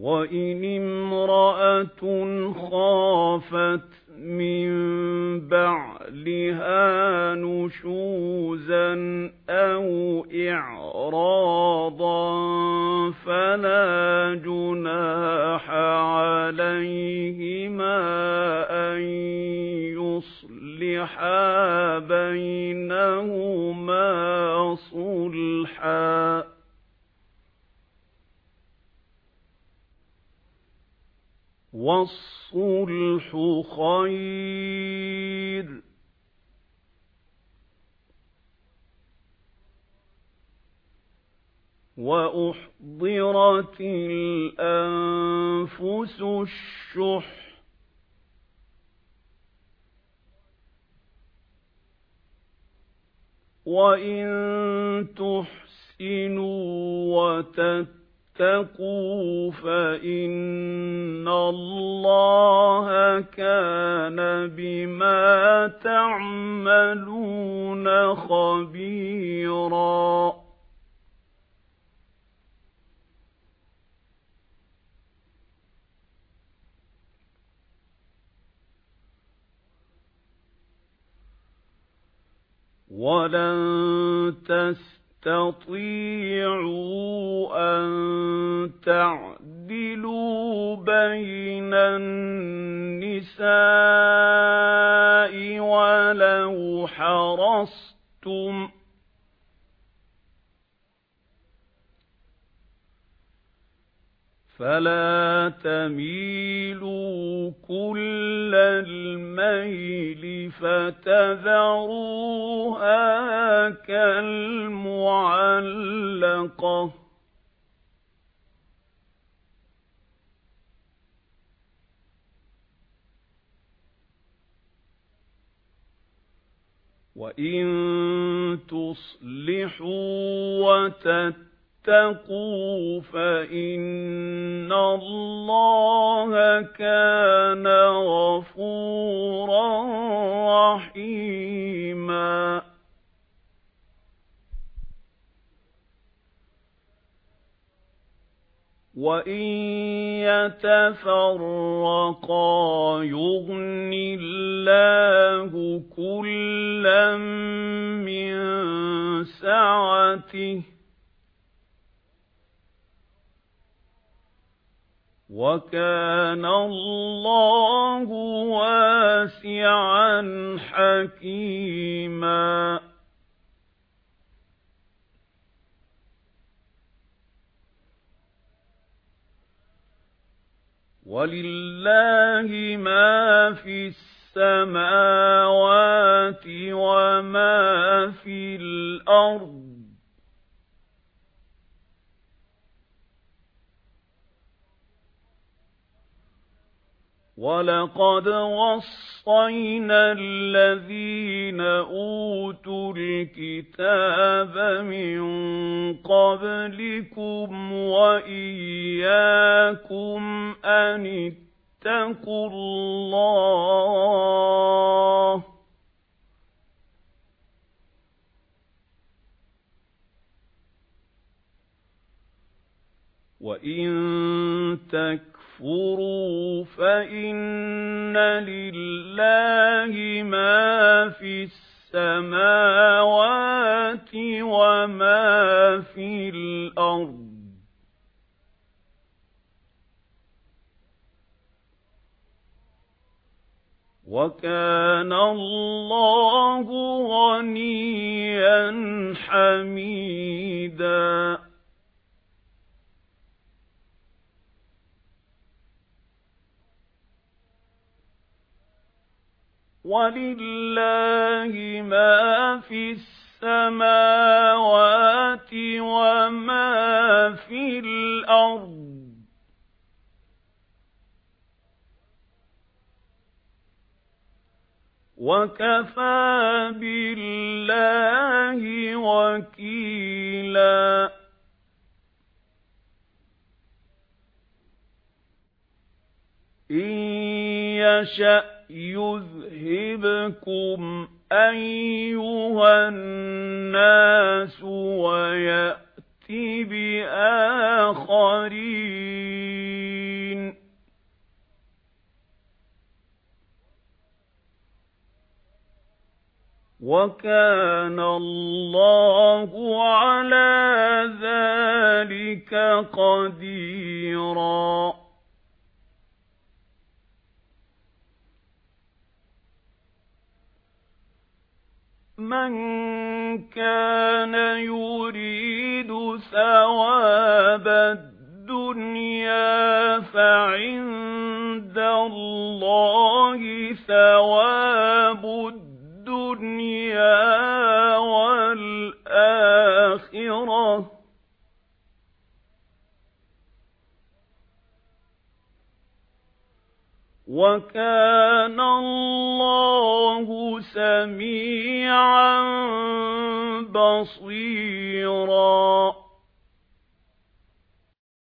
وَإِنِ امْرَأَةٌ خَافَتْ مِنْ بَعْلِهَا نُشُوزًا أَوْ إِعْرَاضًا فَلَا جُنَاحَ عَلَيْهِمَا أَنْ يُصْلِحَا بَيْنَهُمَا وَالصُّلْحُ خَيْرٌ. وَأُحْضِرَتِ الْأَنفُسُ الشُّحَّ. وَإِن تُحْسِنُوا وَتَتَّقُوا وَاتَّقُوا فَإِنَّ اللَّهَ كَانَ بِمَا تَعْمَلُونَ خَبِيرًا. وَلَن تَسْتَطِيعُوا تَسْتَطِيعُوا أَن تَعْدِلُوا بَيْنَ النِّسَاءِ وَلَوْ حَرَصْتُمْ فَلَا تَمِيلُوا كُلَّ الْمَيْلِ فَتَذَرُوهَا كَالْمُعَلَّقَةِ. وَإِن تُصْلِحُوا وَتَتَّقُوا وَاتَّقُوا فَإِنَّ اللَّهَ كَانَ غَفُورًا رَّحِيمًا. وَإِن يَتَفَرَّقَا يُغْنِ اللَّهُ كُلًّا مِّن سَعَتِهِ وَكَانَ اللَّهُ وَاسِعًا حَكِيمًا. وَلِلَّهِ مَا فِي السَّمَاوَاتِ وَمَا فِي الْأَرْضِ وَلَقَدْ وَصَّيْنَا الَّذِينَ أُوتُوا الْكِتَابَ مِنْ قَبْلِكُمْ وَإِيَّاكُمْ أَنِ اتَّقُوا اللَّهَ وَإِن تَكْفُرُوا تَكْفُرُوا فَإِنَّ لِلَّهِ مَا فِي السَّمَاوَاتِ وَمَا فِي الْأَرْضِ وَكَانَ اللَّهُ غَنِيًّا حَمِيدًا وَلِلَّهِ مَا فِي السَّمَاوَاتِ وَمَا فِي الْأَرْضِ وَكَفَى بِاللَّهِ وَكِيلًا إِن يَشَأْ يُذْهِبْكُمْ أَيُّهَا النَّاسُ وَيَأْتِ بِآخَرِينَ وَكَانَ اللَّهُ عَلَى ذَلِكَ قَدِيرًا مَنْ كَانَ يُرِيدُ ثَوَابَ الدُّنْيَا فَعِندَ اللَّهِ ثَوَابُ الدُّنْيَا وَكَانَ اللَّهُ سَمِيعًا بَصِيرًا